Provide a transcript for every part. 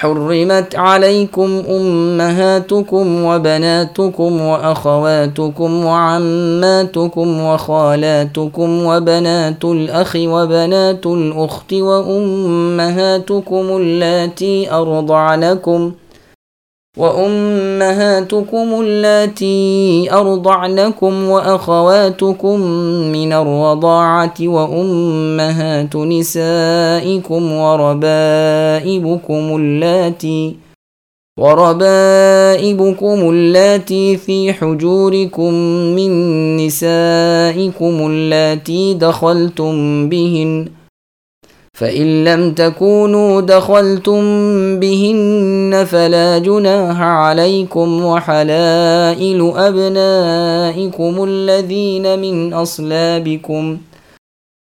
حرمت عليكم امهاتكم وبناتكم واخواتكم وعماتكم وخالاتكم وبنات الاخ وبنات الاخت وامهاتكم اللاتي ارضعنكم وأمهاتكم اللاتي أرضعنكم وأخواتكم من الرضاعة وأمهات نسائكم وربائبكم اللاتي وربائبكم اللاتي في حجوركم من نسائكم اللاتي دخلتم بهن فإن لم تكونوا دخلتم بهن فلا جناح عليكم وحلائل أبنائكم الذين من أصلابكم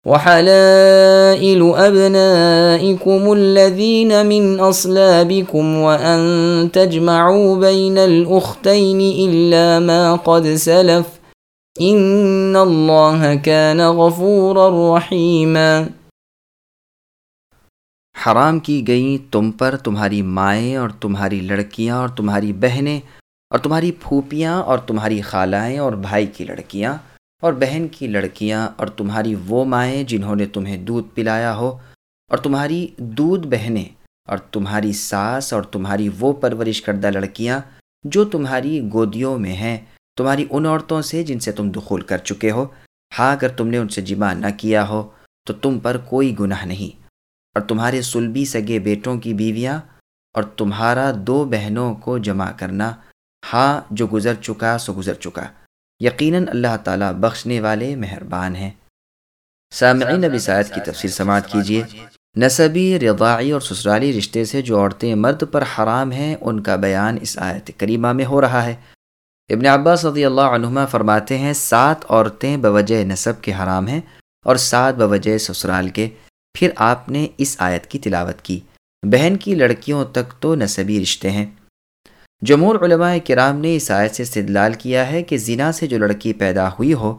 وحلائل أبنائكم الذين من أصلابكم وأن تجمعوا بين الأختين إلا ما قد سلف إن الله كان غفورا رحيماً حرام کی گئیں تم پر تمہاری مائیں اور تمہاری لڑکیاں اور تمہاری بہنیں اور تمہاری پھوپیاں اور تمہاری خالائیں اور بھائی کی لڑکیاں اور بہن کی لڑکیاں اور تمہاری وہ مائیں جنہوں نے تمہیں دودھ پلایا ہو اور تمہاری دودھ بہنیں اور تمہاری ساس اور تمہاری وہ پرورش کردہ لڑکیاں جو تمہاری گودیوں میں ہیں، تمہاری ان عورتوں سے جن سے تم دخول کر چکے ہو۔ ہاں اگر تم نے ان سے جمع نہ کیا ہو تو تم پر کوئی گناہ نہیں۔ اور تمہارے سلبی سگے بیٹوں کی بیویاں اور تمہارا دو بہنوں کو جمع کرنا۔ ہاں جو گزر چکا سو گزر چکا۔ یقیناً اللہ تعالیٰ بخشنے والے مہربان ہیں۔ سامعین نبی سعید کی تفصیل سماعت کیجیے۔ نصبی رضاعی اور سسرالی رشتے سے جو عورتیں مرد پر حرام ہیں، ان کا بیان اس آیت کریمہ میں ہو رہا ہے۔ ابن عباس رضی اللہ عنہما فرماتے ہیں، سات عورتیں بوجہ نصب کے حرام ہیں اور سات بوجہ سسرال کے۔ پھر آپ نے اس آیت کی تلاوت کی۔ بہن کی لڑکیوں تک تو نصبی رشتے ہیں۔ جمہور علماء کرام نے اس آیت سے استدلال کیا ہے کہ زنا سے جو لڑکی پیدا ہوئی ہو،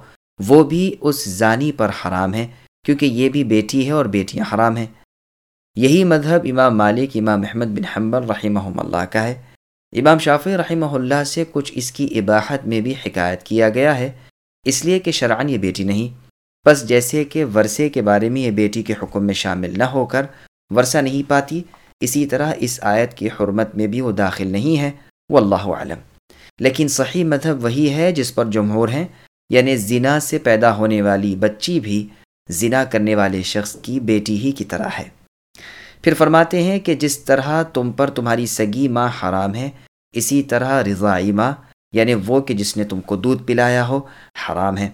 وہ بھی اس زانی پر حرام ہے، کیونکہ یہ بھی بیٹی ہے اور بیٹیاں حرام ہیں۔ یہی مذہب امام مالک، امام محمد بن حمبر رحمہ اللہ کا ہے۔ امام شافی رحمہ اللہ سے کچھ اس کی اباحت میں بھی حکایت کیا گیا ہے، اس لیے کہ شرعن یہ بیٹی نہیں۔ بس جیسے کہ ورثے کے بارے میں یہ بیٹی کے حکم میں شامل نہ ہو کر ورثہ نہیں پاتی، اسی طرح اس آیت کی حرمت میں بھی وہ داخل نہیں ہے وہ اللہ عالم لیکن صحیح مذہب وہی ہے جس پر جمہور ہیں یعنی زنا سے پیدا ہونے والی بچی بھی زنا کرنے والے شخص کی بیٹی ہی کی طرح ہے۔ پھر فرماتے ہیں کہ جس طرح تم پر تمہاری سگی ماں حرام ہے، اسی طرح رضائی ماں یعنی وہ کہ جس نے تم کو دودھ پلایا ہو، حرام ہے۔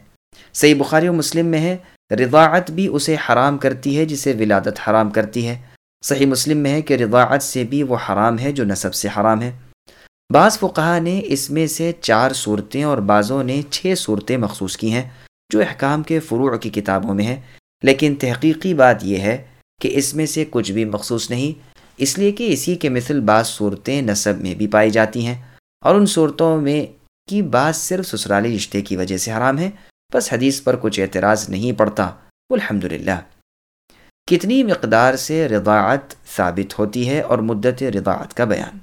صحیح بخاری و مسلم میں ہے، رضاعت بھی اسے حرام کرتی ہے جسے ولادت حرام کرتی ہے۔ صحیح مسلم میں ہے کہ رضاعت سے بھی وہ حرام ہے جو نصب سے حرام ہے۔ بعض فقہ نے اس میں سے چار صورتیں اور بعضوں نے چھ صورتیں مخصوص کی ہیں جو احکام کے فروع کی کتابوں میں ہیں۔ لیکن تحقیقی بات یہ ہے کہ اس میں سے کچھ بھی مخصوص نہیں، اس لیے کہ اسی کے مثل بعض صورتیں نصب میں بھی پائی جاتی ہیں اور ان صورتوں میں کی بعض صرف سسرالی رشتے کی وجہ سے حرام ہے بس حدیث پر کچھ اعتراض نہیں پڑتا۔ الحمد کتنی مقدار سے رضاعت ثابت ہوتی ہے اور مدت رضاعت کا بیان۔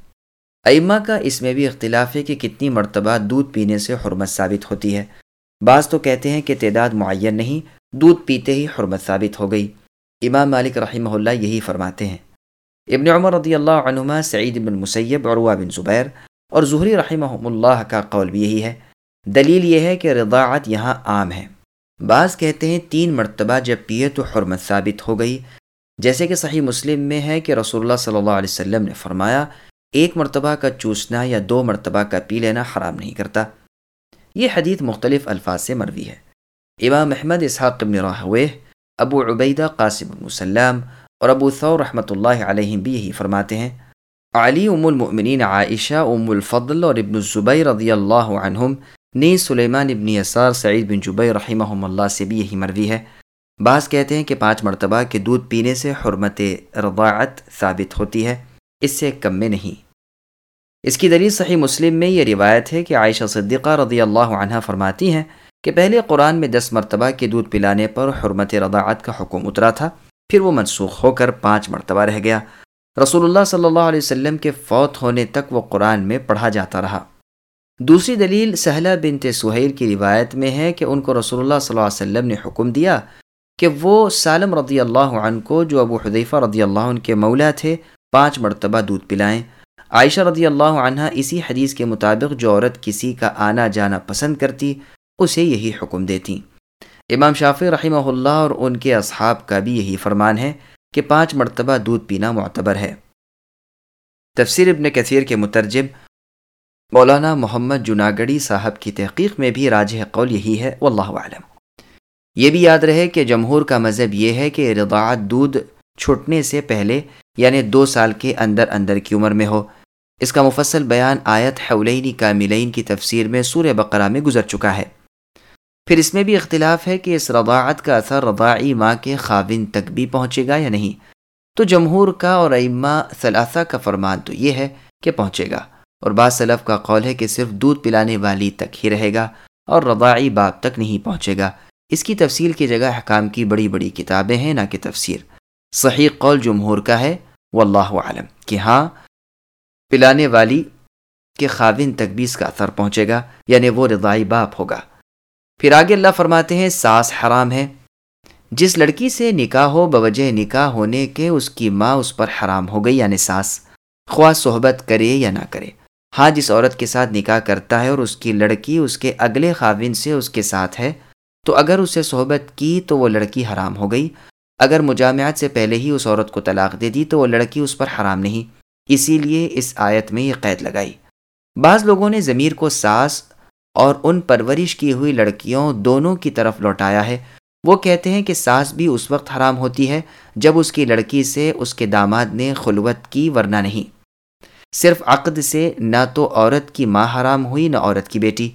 ائمہ کا اس میں بھی اختلاف ہے کہ کتنی مرتبہ دودھ پینے سے حرمت ثابت ہوتی ہے۔ بعض تو کہتے ہیں کہ تعداد معین نہیں، دودھ پیتے ہی حرمت ثابت ہو گئی۔ امام مالک رحمہ اللہ یہی فرماتے ہیں۔ ابن عمر رضی اللہ عنہما، سعید بن مسیب، عروہ بن زبیر اور ظہری رحمہ اللہ کا قول بھی یہی ہے۔ دلیل یہ ہے کہ رضاعت یہاں عام ہے۔ بعض کہتے ہیں تین مرتبہ جب پیے تو حرمت ثابت ہو گئی، جیسے کہ صحیح مسلم میں ہے کہ رسول اللہ صلی اللہ علیہ وسلم نے فرمایا، ایک مرتبہ کا چوسنا یا دو مرتبہ کا پی لینا حرام نہیں کرتا۔ یہ حدیث مختلف الفاظ سے مروی ہے۔ امام احمد اسحاق بن راہوہ ابو عبیدہ قاسم المسلم اور ابو ثور رحمۃ اللہ علیہ بھی یہی فرماتے ہیں۔ علی ام المؤمنین، عائشہ، ام الفضل اور ابن الزبیر رضی اللہ عنہم نیز سلیمان ابن یسار سعید بن جبئی رحمہ اللہ سے بھی یہی مروی ہے۔ بعض کہتے ہیں کہ پانچ مرتبہ کے دودھ پینے سے حرمت رضاعت ثابت ہوتی ہے، اس سے کم میں نہیں۔ اس کی دلیل صحیح مسلم میں یہ روایت ہے کہ عائشہ صدیقہ رضی اللہ عنہ فرماتی ہیں کہ پہلے قرآن میں دس مرتبہ کے دودھ پلانے پر حرمت رضاعت کا حکم اترا تھا، پھر وہ منسوخ ہو کر پانچ مرتبہ رہ گیا۔ رسول اللہ صلی اللہ علیہ وسلم کے فوت ہونے تک وہ قرآن میں پڑھا جاتا رہا۔ دوسری دلیل سہلہ بنت سہیل کی روایت میں ہے کہ ان کو رسول اللہ صلی اللہ علیہ وسلم نے حکم دیا کہ وہ سالم رضی اللہ عنہ کو جو ابو حدیفہ رضی اللہ عنہ کے مولا تھے، پانچ مرتبہ دودھ پلائیں۔ عائشہ رضی اللہ عنہ اسی حدیث کے مطابق جو عورت کسی کا آنا جانا پسند کرتی، اسے یہی حکم دیتی۔ امام شافی رحمہ اللہ اور ان کے اصحاب کا بھی یہی فرمان ہے کہ پانچ مرتبہ دودھ پینا معتبر ہے۔ تفسیر ابن کثیر کے مترجم مولانا محمد جناگڑی صاحب کی تحقیق میں بھی راج قول یہی ہے، واللہ عالم یہ بھی یاد رہے کہ جمہور کا مذہب یہ ہے کہ رضاعت دودھ چھٹنے سے پہلے یعنی دو سال کے اندر اندر کی عمر میں ہو۔ اس کا مفصل بیان آیت حولینی کا ملین کی تفسیر میں سور بقرہ میں گزر چکا ہے۔ پھر اس میں بھی اختلاف ہے کہ اس رضاعت کا اثر رضاعی ماں کے خاوند تک بھی پہنچے گا یا نہیں۔ تو جمہور کا اور ائمہ ثلاثہ کا فرمان تو یہ ہے کہ پہنچے گا۔ اور بعض سلف کا قول ہے کہ صرف دودھ پلانے والی تک ہی رہے گا اور رضاعی باپ تک نہیں پہنچے گا۔ اس کی تفصیل کی جگہ حکام کی بڑی بڑی کتابیں ہیں، نہ کہ تفسیر۔ صحیح قول جمہور کا ہے، واللہ عالم کہ ہاں پلانے والی کے خاوند تک بھی اس کا اثر پہنچے گا یعنی وہ رضائی باپ ہوگا۔ پھر آگے اللہ فرماتے ہیں، ساس حرام ہے۔ جس لڑکی سے نکاح ہو، بوجہ نکاح ہونے کے اس کی ماں اس پر حرام ہو گئی یعنی ساس۔ خواہ صحبت کرے یا نہ کرے۔ ہاں جس عورت کے ساتھ نکاح کرتا ہے اور اس کی لڑکی اس کے اگلے خاوند سے اس کے ساتھ ہے۔ تو اگر اسے صحبت کی تو وہ لڑکی حرام ہو گئی۔ اگر مجامعات سے پہلے ہی اس عورت کو طلاق دے دی تو وہ لڑکی اس پر حرام نہیں۔ اسی لیے اس آیت میں یہ قید لگائی۔ بعض لوگوں نے ضمیر کو ساس اور ان پرورش کی ہوئی لڑکیوں دونوں کی طرف لوٹایا ہے۔ وہ کہتے ہیں کہ ساس بھی اس وقت حرام ہوتی ہے جب اس کی لڑکی سے اس کے داماد نے خلوت کی ورنہ نہیں۔ صرف عقد سے نہ تو عورت کی ماں حرام ہوئی، نہ عورت کی بیٹی۔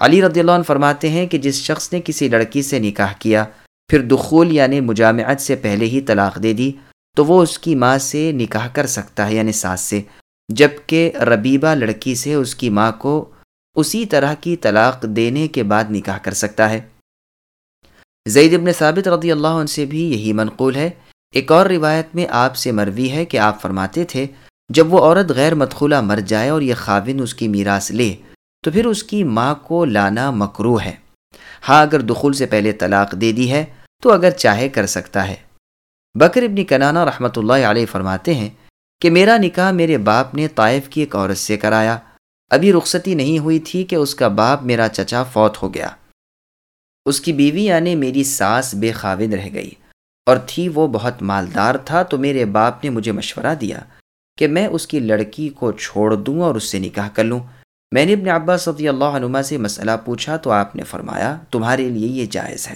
علی رضی اللہ عنہ فرماتے ہیں کہ جس شخص نے کسی لڑکی سے نکاح کیا، پھر دخول یعنی مجامعت سے پہلے ہی طلاق دے دی، تو وہ اس کی ماں سے نکاح کر سکتا ہے یعنی ساس سے۔ جبکہ ربیبہ لڑکی سے اس کی ماں کو اسی طرح کی طلاق دینے کے بعد نکاح کر سکتا ہے۔ زید ابن ثابت رضی اللہ عنہ سے بھی یہی منقول ہے۔ ایک اور روایت میں آپ سے مروی ہے کہ آپ فرماتے تھے جب وہ عورت غیر مدخولہ مر جائے اور یہ خاوند اس کی میراث لے، تو پھر اس کی ماں کو لانا مکرو ہے۔ ہاں اگر دخول سے پہلے طلاق دے دی ہے، تو اگر چاہے کر سکتا ہے۔ بکر ابن کنانا رحمۃ اللہ علیہ فرماتے ہیں کہ میرا نکاح میرے باپ نے طائف کی ایک عورت سے کرایا۔ ابھی رخصتی نہیں ہوئی تھی کہ اس کا باپ میرا چچا فوت ہو گیا۔ اس کی بیوی یعنی میری ساس بے خاوند رہ گئی۔ اور تھی وہ بہت مالدار تھا، تو میرے باپ نے مجھے مشورہ دیا۔ کہ میں اس کی لڑکی کو چھوڑ دوں اور اس سے نکاح کر لوں۔ میں نے اپنے عباس صدی اللہ عنما سے مسئلہ پوچھا تو آپ نے فرمایا، تمہارے لیے یہ جائز ہے۔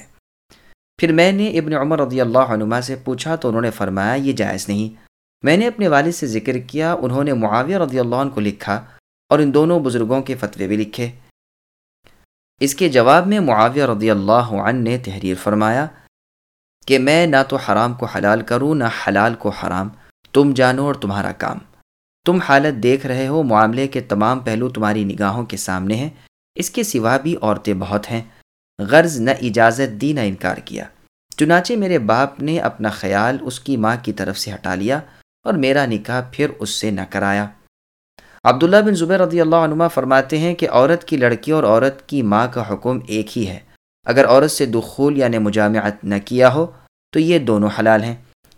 پھر میں نے ابن عمر رضی اللہ عنما سے پوچھا تو انہوں نے فرمایا، یہ جائز نہیں۔ میں نے اپنے والد سے ذکر کیا، انہوں نے معاویہ رضی اللہ عنہ کو لکھا اور ان دونوں بزرگوں کے فتوے بھی لکھے۔ اس کے جواب میں معاویہ رضی اللہ عنہ نے تحریر فرمایا کہ میں نہ تو حرام کو حلال کروں، نہ حلال کو حرام۔ تم جانو اور تمہارا کام۔ تم حالت دیکھ رہے ہو، معاملے کے تمام پہلو تمہاری نگاہوں کے سامنے ہیں۔ اس کے سوا بھی عورتیں بہت ہیں۔ غرض نہ اجازت دی، نہ انکار کیا۔ چنانچہ میرے باپ نے اپنا خیال اس کی ماں کی طرف سے ہٹا لیا اور میرا نکاح پھر اس سے نہ کرایا۔ عبداللہ بن زبیر رضی اللہ عنہ فرماتے ہیں کہ عورت کی لڑکی اور عورت کی ماں کا حکم ایک ہی ہے۔ اگر عورت سے دخول یعنی مجامعت نہ کیا ہو، تو یہ دونوں حلال ہیں۔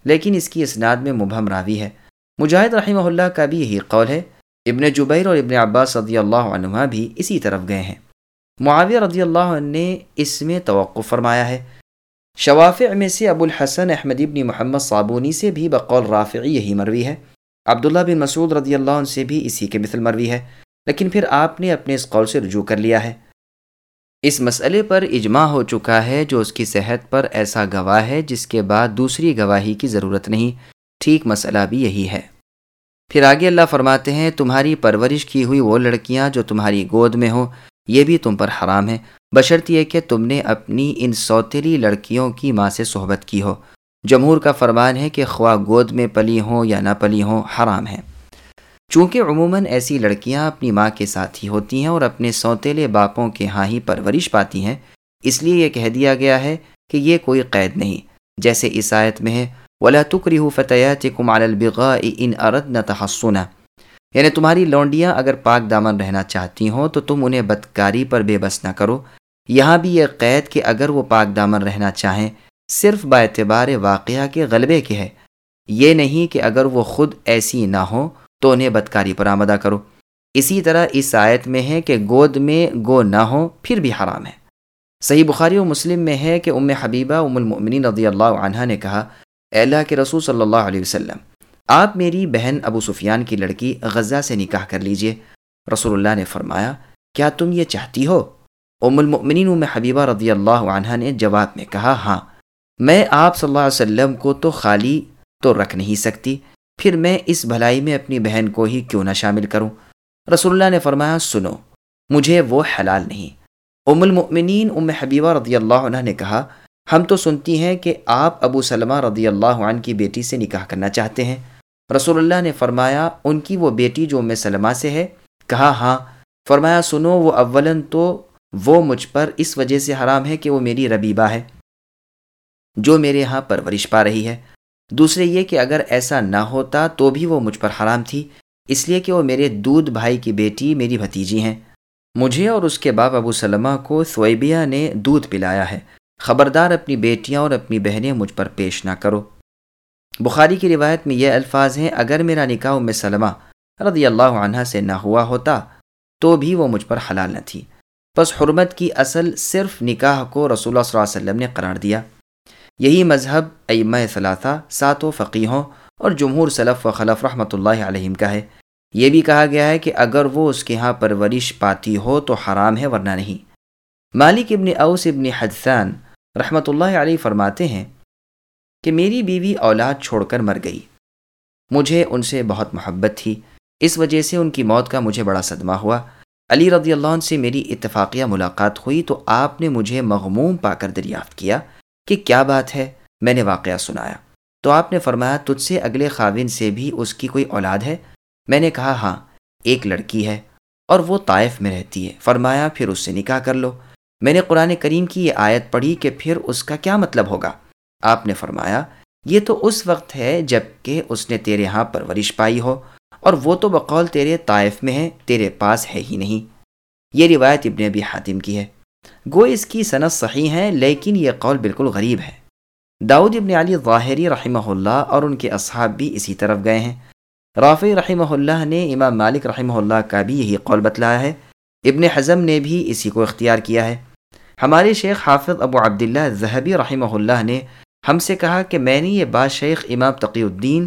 لیکن اس کی اسناد میں مبہم راوی ہے۔ مجاہد رحمہ اللہ کا بھی یہی قول ہے۔ ابن جبیر اور ابن عباس رضی اللہ عنہ بھی اسی طرف گئے ہیں۔ معاویہ رضی اللہ عنہ نے اس میں توقع فرمایا ہے۔ شوافع میں سے ابو الحسن احمد ابن محمد صابونی سے بھی بقول رافعی یہی مروی ہے۔ عبداللہ بن مسعود رضی اللہ عنہ سے بھی اسی کے مثل مروی ہے۔ لیکن پھر آپ نے اپنے اس قول سے رجوع کر لیا ہے۔ اس مسئلے پر اجماع ہو چکا ہے جو اس کی صحت پر ایسا گواہ ہے جس کے بعد دوسری گواہی کی ضرورت نہیں۔ ٹھیک مسئلہ بھی یہی ہے۔ پھر آگے اللہ فرماتے ہیں، تمہاری پرورش کی ہوئی وہ لڑکیاں جو تمہاری گود میں ہوں، یہ بھی تم پر حرام ہے۔ بشرط یہ کہ تم نے اپنی ان سوتیلی لڑکیوں کی ماں سے صحبت کی ہو۔ جمہور کا فرمان ہے کہ خواہ گود میں پلی ہوں یا نہ پلی ہوں، حرام ہیں چونکہ عموماً ایسی لڑکیاں اپنی ماں کے ساتھ ہی ہوتی ہیں اور اپنے سوتیلے باپوں کے ہاں ہی پرورش پاتی ہیں، اس لیے یہ کہہ دیا گیا ہے کہ یہ کوئی قید نہیں۔ جیسے عیسائیت میں ہے، ولا تکری فتحت کمال البغا ان ارد نہ تحسنا یعنی تمہاری لونڈیاں اگر پاک دامن رہنا چاہتی ہوں تو تم انہیں بدکاری پر بے بس نہ کرو۔ یہاں بھی یہ قید کہ اگر وہ پاک دامن رہنا چاہیں، صرف با اعتبار واقعہ کے غلبے کے ہے۔ یہ نہیں کہ اگر وہ خود ایسی نہ ہوں تو انہیں بدکاری پر آمدہ کرو۔ اسی طرح اس آیت میں ہے کہ گود میں گو نہ ہو پھر بھی حرام ہے۔ صحیح بخاری و مسلم میں ہے کہ ام حبیبہ ام المؤمنین رضی اللہ عنہ نے کہا، اے اللہ کے رسول صلی اللہ علیہ وسلم، آپ میری بہن ابو سفیان کی لڑکی غزہ سے نکاح کر لیجیے۔ رسول اللہ نے فرمایا، کیا تم یہ چاہتی ہو؟ ام المؤمنین ام حبیبہ رضی اللہ عنہ نے جواب میں کہا ہاں میں آپ صلی اللہ علیہ وسلم کو تو خالی تو رکھ نہیں سکتی۔ پھر میں اس بھلائی میں اپنی بہن کو ہی کیوں نہ شامل کروں؟ رسول اللہ نے فرمایا، سنو، مجھے وہ حلال نہیں۔ ام المؤمنین، ام حبیبہ رضی اللہ عنہ نے کہا، ہم تو سنتی ہیں کہ آپ ابو سلمہ رضی اللہ عنہ کی بیٹی سے نکاح کرنا چاہتے ہیں۔ رسول اللہ نے فرمایا، ان کی وہ بیٹی جو ام سلمہ سے ہے؟ کہا ہاں۔ فرمایا، سنو، وہ اولن تو وہ مجھ پر اس وجہ سے حرام ہے کہ وہ میری ربیبہ ہے، جو میرے ہاں پرورش پا رہی ہے۔ دوسرے یہ کہ اگر ایسا نہ ہوتا تو بھی وہ مجھ پر حرام تھی، اس لیے کہ وہ میرے دودھ بھائی کی بیٹی، میری بھتیجی ہیں۔ مجھے اور اس کے باپ ابو سلمہ کو سویبیہ نے دودھ پلایا ہے۔ خبردار اپنی بیٹیاں اور اپنی بہنیں مجھ پر پیش نہ کرو۔ بخاری کی روایت میں یہ الفاظ ہیں، اگر میرا نکاح ام سلمہ رضی اللہ عنہ سے نہ ہوا ہوتا تو بھی وہ مجھ پر حلال نہ تھی۔ بس حرمت کی اصل صرف نکاح کو رسول اللہ صلی اللہ علیہ وسلم نے قرار دیا۔ یہی مذہب ائمہ ثلاثہ، ساتوں فقیحوں اور جمہور صلف و خلف رحمۃ اللہ علیہم کا ہے۔ یہ بھی کہا گیا ہے کہ اگر وہ اس کے ہاں پرورش پاتی ہو تو حرام ہے ورنہ نہیں۔ مالک ابن اوس ابن حدثان رحمۃ اللہ علیہ فرماتے ہیں کہ میری بیوی اولاد چھوڑ کر مر گئی۔ مجھے ان سے بہت محبت تھی۔ اس وجہ سے ان کی موت کا مجھے بڑا صدمہ ہوا۔ علی رضی اللہ عنہ سے میری اتفاقیہ ملاقات ہوئی تو آپ نے مجھے مغموم پا کر دریافت کیا۔ کہ کیا بات ہے؟ میں نے واقعہ سنایا۔ تو آپ نے فرمایا، تجھ سے اگلے خاوند سے بھی اس کی کوئی اولاد ہے؟ میں نے کہا ہاں ایک لڑکی ہے اور وہ طائف میں رہتی ہے۔ فرمایا، پھر اس سے نکاح کر لو۔ میں نے قرآن کریم کی یہ آیت پڑھی کہ پھر اس کا کیا مطلب ہوگا؟ آپ نے فرمایا، یہ تو اس وقت ہے جبکہ اس نے تیرے ہاں پرورش پائی ہو اور وہ تو بقول تیرے طائف میں ہے، تیرے پاس ہے ہی نہیں۔ یہ روایت ابن ابی حاتم کی ہے۔ گو اس کی صنعت صحیح ہے، لیکن یہ قول بالکل غریب ہے۔ داؤد ابن علی ظاہری رحمہ اللہ اور ان کے اصحاب بھی اسی طرف گئے ہیں۔ رافع رحمہ اللہ نے امام مالک رحمہ اللہ کا بھی یہی قول بتلایا ہے۔ ابن حزم نے بھی اسی کو اختیار کیا ہے۔ ہمارے شیخ حافظ ابو عبداللہ ذہبی رحمہ اللہ نے ہم سے کہا کہ میں نے یہ بات شیخ امام تقی الدین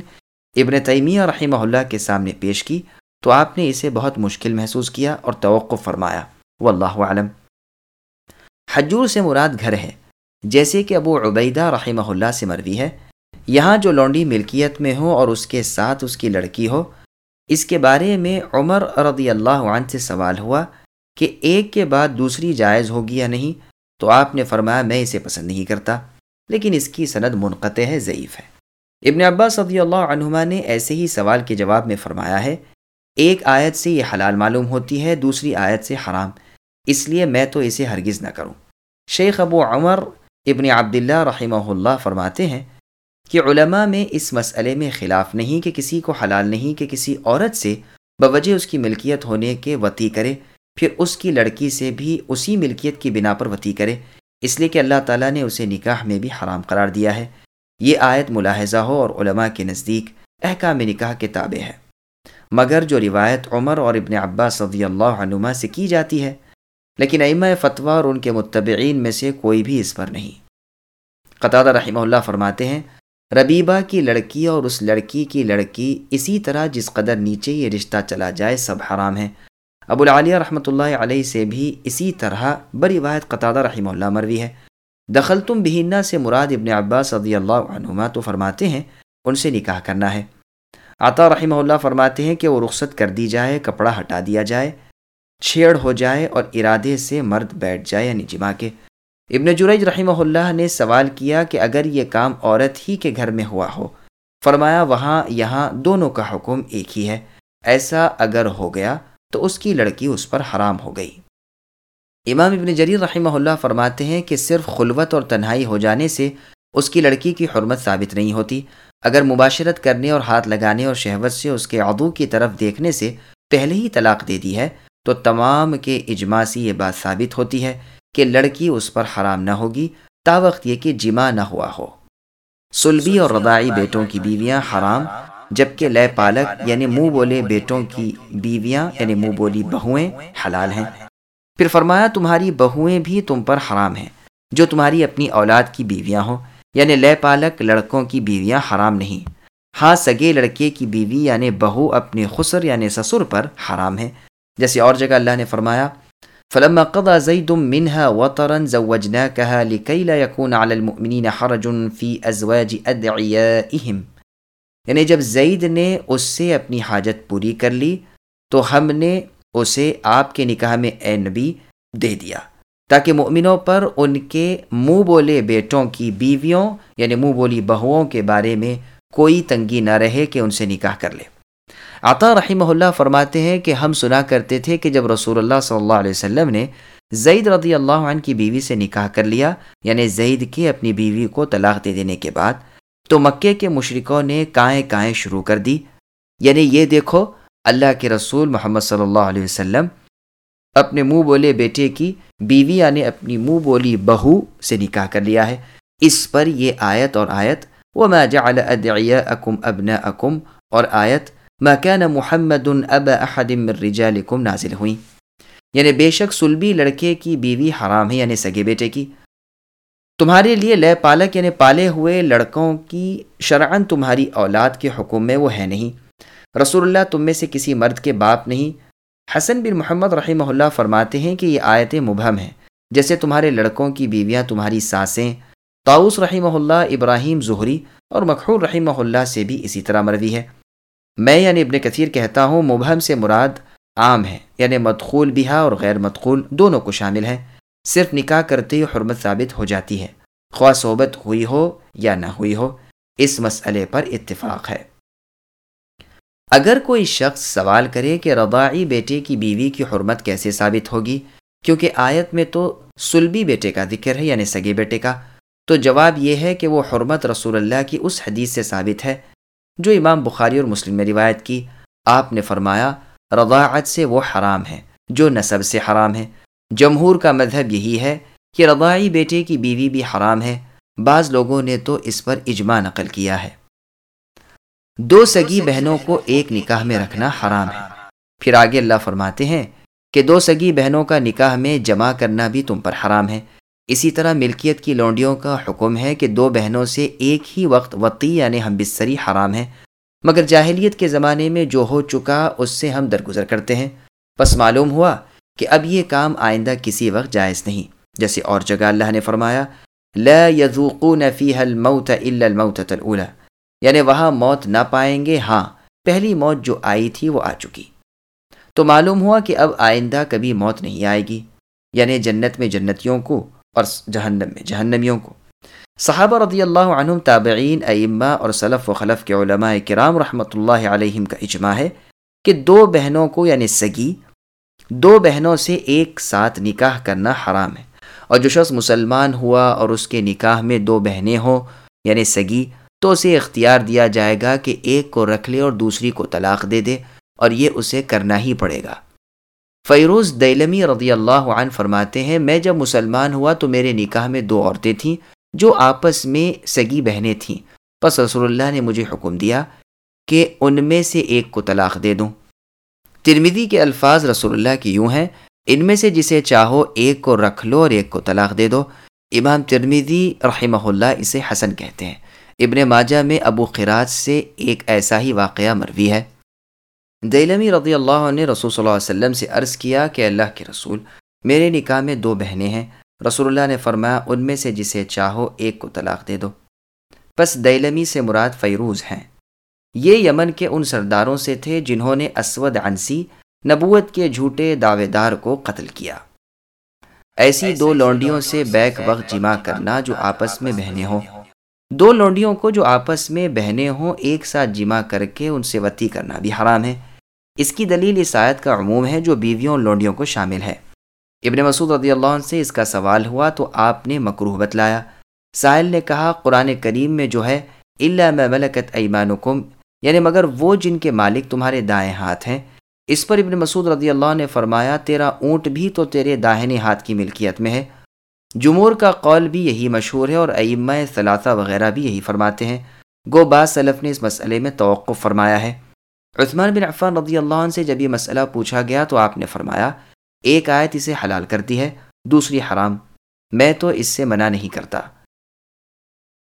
ابن تیمیہ رحمہ اللہ کے سامنے پیش کی تو آپ نے اسے بہت مشکل محسوس کیا اور توقع فرمایا۔ واللہ عالم حجور سے مراد گھر ہے، جیسے کہ ابو عبیدہ رحمہ اللہ سے مروی ہے۔ یہاں جو لونڈی ملکیت میں ہو اور اس کے ساتھ اس کی لڑکی ہو، اس کے بارے میں عمر رضی اللہ عنہ سے سوال ہوا کہ ایک کے بعد دوسری جائز ہوگی یا نہیں؟ تو آپ نے فرمایا، میں اسے پسند نہیں کرتا۔ لیکن اس کی سند منقطع ہے، ضعیف ہے۔ ابن عباس رضی اللہ عنہما نے ایسے ہی سوال کے جواب میں فرمایا ہے، ایک آیت سے یہ حلال معلوم ہوتی ہے، دوسری آیت سے حرام۔ اس لیے میں تو اسے ہرگز نہ کروں۔ شیخ ابو عمر ابن عبداللہ رحمہ اللہ فرماتے ہیں کہ علماء میں اس مسئلے میں خلاف نہیں کہ کسی کو حلال نہیں کہ کسی عورت سے بوجہ اس کی ملکیت ہونے کے وطی کرے، پھر اس کی لڑکی سے بھی اسی ملکیت کی بنا پر وطی کرے۔ اس لیے کہ اللہ تعالیٰ نے اسے نکاح میں بھی حرام قرار دیا ہے۔ یہ آیت ملاحظہ ہو اور علماء کے نزدیک احکام نکاح کے تابع ہے۔ مگر جو روایت عمر اور ابن عباس رضی اللہ عنما سے کی جاتی ہے لیکن ائمہ فتویٰ اور ان کے متبعین میں سے کوئی بھی اس پر نہیں۔ قطع رحمہ اللہ فرماتے ہیں، ربیبہ کی لڑکی اور اس لڑکی کی لڑکی اسی طرح جس قدر نیچے یہ رشتہ چلا جائے سب حرام ہیں۔ ابو العالیہ رحمۃ اللہ علیہ سے بھی اسی طرح بری روایت قطع رحمہ اللہ مروی ہے۔ دخل تم بہینہ سے مراد ابن عباس رضی اللہ عنہما تو فرماتے ہیں، ان سے نکاح کرنا ہے۔ عطا رحمہ اللہ فرماتے ہیں کہ وہ رخصت کر دی جائے، کپڑا ہٹا دیا جائے۔ چھیڑ ہو جائے اور ارادے سے مرد بیٹھ جائے یعنی جمع کے۔ ابن جریج رحمہ اللہ نے سوال کیا کہ اگر یہ کام عورت ہی کے گھر میں ہوا ہو، فرمایا وہاں یہاں دونوں کا حکم ایک ہی ہے۔ ایسا اگر ہو گیا تو اس کی لڑکی اس پر حرام ہو گئی۔ امام ابن جریر رحمہ اللہ فرماتے ہیں کہ صرف خلوت اور تنہائی ہو جانے سے اس کی لڑکی کی حرمت ثابت نہیں ہوتی۔ اگر مباشرت کرنے اور ہاتھ لگانے اور شہوت سے اس کے عدو کی طرف دیکھنے سے پہلے ہی طلاق دے دی ہے تو تمام کے اجماع سے یہ بات ثابت ہوتی ہے کہ لڑکی اس پر حرام نہ ہوگی، تا وقت یہ کہ جمع نہ ہوا ہو۔ سلبی اور رضائی بیٹوں کی بیویاں حرام، جبکہ لے پالک یعنی منہ بولے بیٹوں کی بیویاں یعنی منہ بولی بہویں حلال ہیں۔ پھر فرمایا، تمہاری بہویں بھی تم پر حرام ہیں، جو تمہاری اپنی اولاد کی بیویاں ہوں یعنی لے پالک لڑکوں کی بیویاں حرام نہیں۔ ہاں سگے لڑکے کی بیوی یعنی بہو اپنے خسر یعنی سسر پر حرام ہے جیسے اور جگہ اللہ نے فرمایا، فلما قضى زيد منها وطرا زوجناكها لكي لا يكون على المؤمنين حرج في ازواج ادعيائهم یعنی جب زید نے اس سے اپنی حاجت پوری کر لی، تو ہم نے اسے آپ کے نکاح میں اے نبی دے دیا، تاکہ مؤمنوں پر ان کے منہ بولے بیٹوں کی بیویوں یعنی منہ بولی بہوؤں کے بارے میں کوئی تنگی نہ رہے کہ ان سے نکاح کر لے۔ عطا رحمہ اللہ فرماتے ہیں کہ ہم سنا کرتے تھے کہ جب رسول اللہ صلی اللہ علیہ وسلم نے زید رضی اللہ عنہ کی بیوی سے نکاح کر لیا یعنی زید کی اپنی بیوی کو طلاق دے دینے کے بعد، تو مکے کے مشرقوں نے کائیں کائیں شروع کر دی۔ یعنی یہ دیکھو، اللہ کے رسول محمد صلی اللہ علیہ وسلم اپنے منہ بولے بیٹے کی بیوی یعنی اپنی منہ بولی بہو سے نکاح کر لیا ہے۔ اس پر یہ آیت اور آیت وہ میں جعل اکم ابن اکم اور آیت میں محمد اب احد من رجالکم نازل ہوئیں یعنی بے شک سلبی لڑکے کی بیوی حرام ہے یعنی سگے بیٹے کی۔ تمہارے لیے لے پالک یعنی پالے ہوئے لڑکوں کی شرعن تمہاری اولاد کے حکم میں وہ ہے نہیں۔ رسول اللہ تم میں سے کسی مرد کے باپ نہیں۔ حسن بن محمد رحمہ اللہ فرماتے ہیں کہ یہ آیت مبہم ہیں۔ جیسے تمہارے لڑکوں کی بیویاں تمہاری ساسیں تاؤس رحمہ اللہ، ابراہیم ظہری اور مقحور رحمہ اللہ سے بھی اسی طرح مروی ہے۔ میں یعنی ابن کثیر کہتا ہوں مبہم سے مراد عام ہے یعنی مدخول بیہا اور غیر مدخول دونوں کو شامل ہیں صرف نکاح کرتے ہی حرمت ثابت ہو جاتی ہے۔ خواہ صحبت ہوئی ہو یا نہ ہوئی ہو، اس مسئلے پر اتفاق ہے۔ اگر کوئی شخص سوال کرے کہ رضاعی بیٹے کی بیوی کی حرمت کیسے ثابت ہوگی، کیونکہ آیت میں تو سلبی بیٹے کا ذکر ہے یعنی سگے بیٹے کا، تو جواب یہ ہے کہ وہ حرمت رسول اللہ کی اس حدیث سے ثابت ہے۔ جو امام بخاری اور مسلم میں روایت کی، آپ نے فرمایا، رضاعت سے وہ حرام ہے، جو نصب سے حرام ہے۔ جمہور کا مذہب یہی ہے کہ رضاعی بیٹے کی بیوی بھی حرام ہے۔ بعض لوگوں نے تو اس پر اجماع نقل کیا ہے۔ دو سگی بہنوں کو ایک نکاح میں رکھنا حرام ہے۔ پھر آگے اللہ فرماتے ہیں کہ دو سگی بہنوں کا نکاح میں جمع کرنا بھی تم پر حرام ہے۔ اسی طرح ملکیت کی لونڈیوں کا حکم ہے کہ دو بہنوں سے ایک ہی وقت وطی یعنی ہم بستری حرام ہے۔ مگر جاہلیت کے زمانے میں جو ہو چکا، اس سے ہم درگزر کرتے ہیں۔ بس معلوم ہوا کہ اب یہ کام آئندہ کسی وقت جائز نہیں۔ جیسے اور جگہ اللہ نے فرمایا، لا يذوقون فيها الموت الا الموتة الاولى یعنی وہاں موت نہ پائیں گے ہاں پہلی موت جو آئی تھی وہ آ چکی۔ تو معلوم ہوا کہ اب آئندہ کبھی موت نہیں آئے گی۔ یعنی جنت میں جنتیوں کو اور جہنم میں، جہنمیوں کو۔ صحابہ رضی اللہ عنہم، تابعین، ائمہ اور صلف و خلف کے علماء کرام رحمۃ اللہ علیہم کا اجماع ہے کہ دو بہنوں کو یعنی سگی، دو بہنوں سے ایک ساتھ نکاح کرنا حرام ہے۔ اور جو شخص مسلمان ہوا اور اس کے نکاح میں دو بہنیں ہوں یعنی سگی، تو اسے اختیار دیا جائے گا کہ ایک کو رکھ لے اور دوسری کو طلاق دے دے اور یہ اسے کرنا ہی پڑے گا۔ فیروز دیلمی رضی اللہ عنہ فرماتے ہیں، میں جب مسلمان ہوا تو میرے نکاح میں دو عورتیں تھیں جو آپس میں سگی بہنیں تھیں۔ پس رسول اللہ نے مجھے حکم دیا کہ ان میں سے ایک کو طلاق دے دوں۔ ترمیدی کے الفاظ رسول اللہ کی یوں ہیں، ان میں سے جسے چاہو ایک کو رکھ لو اور ایک کو طلاق دے دو۔ امام ترمیدی رحمہ اللہ اسے حسن کہتے ہیں۔ ابن ماجہ میں ابو خراج سے ایک ایسا ہی واقعہ مروی ہے۔ دیلمی رضی اللہ عنہ نے رسول صلی اللہ علیہ وسلم سے عرض کیا کہ اللہ کے رسول میرے نکاح میں دو بہنیں ہیں۔ رسول اللہ نے فرمایا ان میں سے جسے چاہو ایک کو طلاق دے دو۔ پس دیلمی سے مراد فیروز ہیں۔ یہ یمن کے ان سرداروں سے تھے جنہوں نے اسود عنسی نبوت کے جھوٹے دعوے دار کو قتل کیا۔ ایسی دو لونڈیوں سے بیک وقت جمع کرنا جو آپس میں بہنیں ہوں۔ دو لونڈیوں کو جو آپس میں بہنیں ہوں ایک ساتھ جمع کر کے ان سے وتی کرنا بھی حرام ہے۔ اس کی دلیل اس آیت کا عموم ہے جو بیویوں اور لونڈیوں کو شامل ہے۔ ابن مسعود رضی اللہ عنہ سے اس کا سوال ہوا تو آپ نے مکروح بتلایا۔ سائل نے کہا، قرآن کریم میں جو ہے اللہ میں ملکت ایمان یعنی مگر وہ جن کے مالک تمہارے دائیں ہاتھ ہیں۔ اس پر ابن مسعود رضی اللہ نے فرمایا، تیرا اونٹ بھی تو تیرے داہنے ہاتھ کی ملکیت میں ہے۔ جمہور کا قول بھی یہی مشہور ہے اور ائمہ ثلاثہ وغیرہ بھی یہی فرماتے ہیں۔ گو باز سلف نے اس مسئلے میں توقع فرمایا ہے۔ عثمان بن عفان رضی اللہ عنہ سے جب یہ مسئلہ پوچھا گیا تو آپ نے فرمایا، ایک آیت اسے حلال کرتی ہے، دوسری حرام۔ میں تو اس سے منع نہیں کرتا۔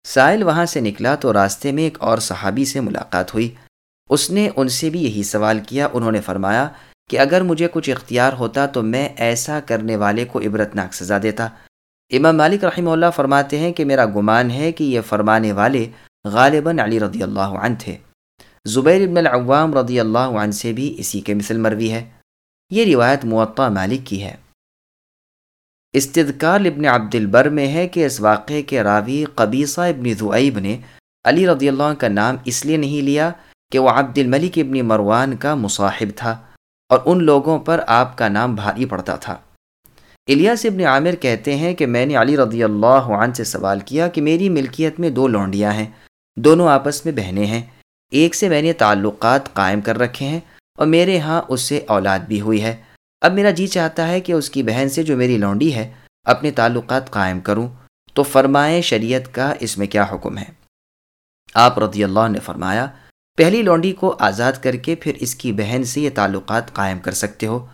سائل وہاں سے نکلا تو راستے میں ایک اور صحابی سے ملاقات ہوئی۔ اس نے ان سے بھی یہی سوال کیا۔ انہوں نے فرمایا کہ اگر مجھے کچھ اختیار ہوتا تو میں ایسا کرنے والے کو عبرت ناک سزا دیتا۔ امام مالک رحمہ اللہ فرماتے ہیں کہ میرا گمان ہے کہ یہ فرمانے والے غالباً علی رضی اللہ عنہ تھے۔ زبیر ابن العوام رضی اللہ عنہ سے بھی اسی کے مثل مروی ہے۔ یہ روایت معطا مالک کی ہے۔ استدکار ابن عبد البر میں ہے کہ اس واقعے کے راوی قبیصہ ابن ذعیب نے علی رضی اللہ عنہ کا نام اس لیے نہیں لیا کہ وہ عبد الملک ابن مروان کا مصاحب تھا اور ان لوگوں پر آپ کا نام بھاری پڑتا تھا۔ الیاس ابن عامر کہتے ہیں کہ میں نے علی رضی اللہ عنہ سے سوال کیا کہ میری ملکیت میں دو لونڈیاں ہیں، دونوں آپس میں بہنیں ہیں۔ ایک سے میں نے تعلقات قائم کر رکھے ہیں اور میرے ہاں اس سے اولاد بھی ہوئی ہے۔ اب میرا جی چاہتا ہے کہ اس کی بہن سے جو میری لونڈی ہے، اپنے تعلقات قائم کروں۔ تو فرمائے شریعت کا اس میں کیا حکم ہے؟ آپ رضی اللہ نے فرمایا، پہلی لونڈی کو آزاد کر کے پھر اس کی بہن سے یہ تعلقات قائم کر سکتے ہو۔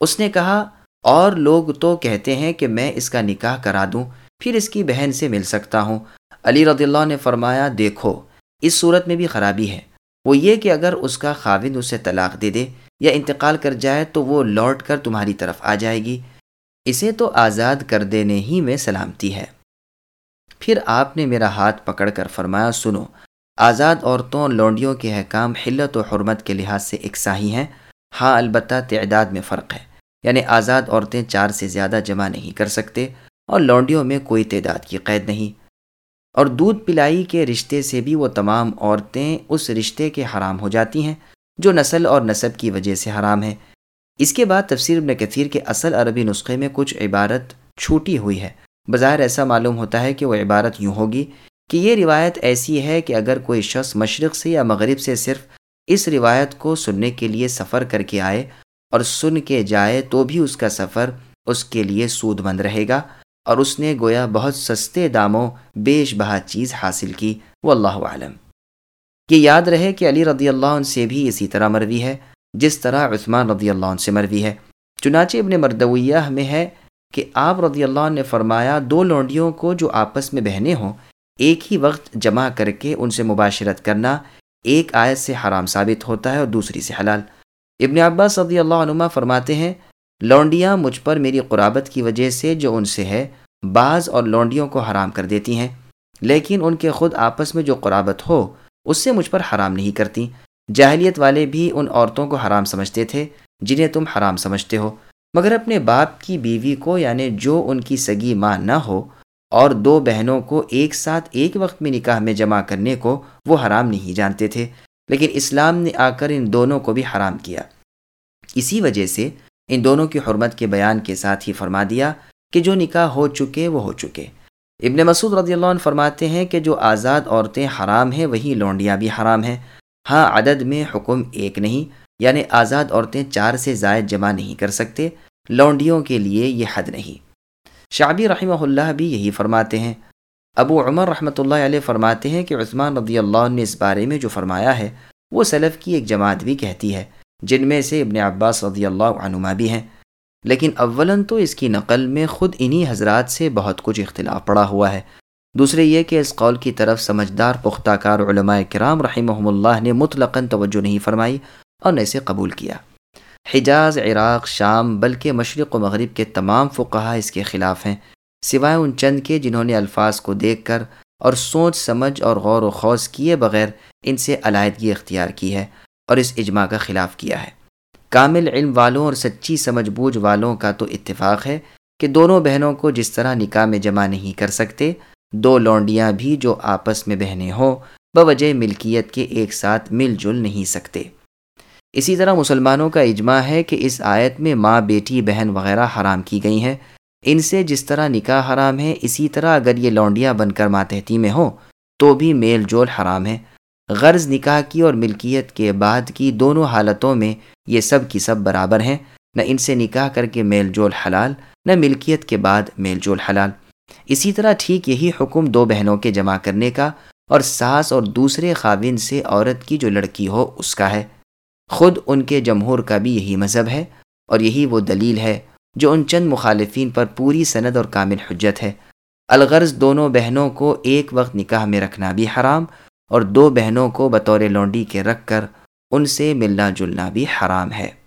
اس نے کہا، اور لوگ تو کہتے ہیں کہ میں اس کا نکاح کرا دوں، پھر اس کی بہن سے مل سکتا ہوں۔ علی رضی اللہ نے فرمایا، دیکھو اس صورت میں بھی خرابی ہے۔ وہ یہ کہ اگر اس کا خاوند اسے طلاق دے دے یا انتقال کر جائے تو وہ لوٹ کر تمہاری طرف آ جائے گی۔ اسے تو آزاد کر دینے ہی میں سلامتی ہے۔ پھر آپ نے میرا ہاتھ پکڑ کر فرمایا، سنو، آزاد عورتوں لونڈیوں کے حکام حلت و حرمت کے لحاظ سے ایک ساہی ہیں۔ ہاں البتہ تعداد میں فرق ہے۔ یعنی آزاد عورتیں چار سے زیادہ جمع نہیں کر سکتے اور لونڈیوں میں کوئی تعداد کی قید نہیں۔ اور دودھ پلائی کے رشتے سے بھی وہ تمام عورتیں اس رشتے کے حرام ہو جاتی ہیں، جو نسل اور نصب کی وجہ سے حرام ہے۔ اس کے بعد تفسیر ابن کثیر کے اصل عربی نسخے میں کچھ عبارت چھوٹی ہوئی ہے۔ بظاہر ایسا معلوم ہوتا ہے کہ وہ عبارت یوں ہوگی کہ یہ روایت ایسی ہے کہ اگر کوئی شخص مشرق سے یا مغرب سے صرف اس روایت کو سننے کے لیے سفر کر کے آئے اور سن کے جائے تو بھی اس کا سفر اس کے لیے سود مند رہے گا۔ اور اس نے گویا بہت سستے داموں بیش بہا چیز حاصل کی وہ اللہ عالم یہ یاد رہے کہ علی رضی اللہ عنہ سے بھی اسی طرح مروی ہے، جس طرح عثمان رضی اللہ عنہ سے مروی ہے۔ چنانچہ ابن مردویہ میں ہے کہ آپ رضی اللہ عنہ نے فرمایا، دو لونڈیوں کو جو آپس میں بہنے ہوں، ایک ہی وقت جمع کر کے ان سے مباشرت کرنا ایک آیت سے حرام ثابت ہوتا ہے اور دوسری سے حلال۔ ابن عباس رضی اللہ عنما فرماتے ہیں، لونڈیاں مجھ پر میری قرابت کی وجہ سے جو ان سے ہے بعض اور لونڈیوں کو حرام کر دیتی ہیں، لیکن ان کے خود آپس میں جو قرابت ہو، اس سے مجھ پر حرام نہیں کرتی۔ جاہلیت والے بھی ان عورتوں کو حرام سمجھتے تھے، جنہیں تم حرام سمجھتے ہو۔ مگر اپنے باپ کی بیوی کو یعنی جو ان کی سگی ماں نہ ہو، اور دو بہنوں کو ایک ساتھ ایک وقت میں نکاح میں جمع کرنے کو وہ حرام نہیں جانتے تھے، لیکن اسلام نے آ کر ان دونوں کو بھی حرام کیا۔ اسی وجہ سے ان دونوں کی حرمت کے بیان کے ساتھ ہی فرما دیا کہ جو نکاح ہو چکے وہ ہو چکے۔ ابن مسعود رضی اللہ عنہ فرماتے ہیں کہ جو آزاد عورتیں حرام ہیں، وہی لونڈیاں بھی حرام ہیں۔ ہاں عدد میں حکم ایک نہیں یعنی آزاد عورتیں چار سے زائد جمع نہیں کر سکتے۔ لونڈیوں کے لیے یہ حد نہیں۔ شعبی رحمہ اللہ بھی یہی فرماتے ہیں۔ ابو عمر رحمۃ اللہ علیہ فرماتے ہیں کہ عثمان رضی اللہ عنہ نے اس بارے میں جو فرمایا ہے، وہ سلف کی ایک جماعت بھی کہتی ہے، جن میں سے ابن عباس رضی اللہ عنما بھی ہیں۔ لیکن اولاً تو اس کی نقل میں خود انہی حضرات سے بہت کچھ اختلاف پڑا ہوا ہے۔ دوسرے یہ کہ اس قول کی طرف سمجھدار پختہ کار علماء کرام رحمہ اللہ نے مطلقاً توجہ نہیں فرمائی اور نے اسے قبول کیا۔ حجاز، عراق، شام، بلکہ مشرق و مغرب کے تمام فقہا اس کے خلاف ہیں، سوائے ان چند کے جنہوں نے الفاظ کو دیکھ کر اور سوچ، سمجھ اور غور و خوص کیے بغیر ان سے علیحدگی اختیار کی ہے اور اس اجماع کا خلاف کیا ہے۔ کامل علم والوں اور سچی سمجھ بوجھ والوں کا تو اتفاق ہے کہ دونوں بہنوں کو جس طرح نکاح میں جمع نہیں کر سکتے، دو لونڈیاں بھی جو آپس میں بہنیں ہوں، بوجہ ملکیت کے ایک ساتھ مل جل نہیں سکتے۔ اسی طرح مسلمانوں کا اجماع ہے کہ اس آیت میں ماں، بیٹی، بہن وغیرہ حرام کی گئی ہیں۔ ان سے جس طرح نکاح حرام ہے اسی طرح اگر یہ لونڈیاں بن کر ماتحتی میں ہوں، تو بھی میل جول حرام ہے غرض نکاح کی اور ملکیت کے بعد کی دونوں حالتوں میں یہ سب کی سب برابر ہیں۔ نہ ان سے نکاح کر کے میل جول حلال، نہ ملکیت کے بعد میل جول حلال۔ اسی طرح ٹھیک یہی حکم دو بہنوں کے جمع کرنے کا اور ساس اور دوسرے خاوین سے عورت کی جو لڑکی ہو اس کا ہے۔ خود ان کے جمہور کا بھی یہی مذہب ہے اور یہی وہ دلیل ہے جو ان چند مخالفین پر پوری سند اور کامل حجت ہے۔ الغرض دونوں بہنوں کو ایک وقت نکاح میں رکھنا بھی حرام اور دو بہنوں کو بطور لونڈی کے رکھ کر ان سے ملنا جلنا بھی حرام ہے۔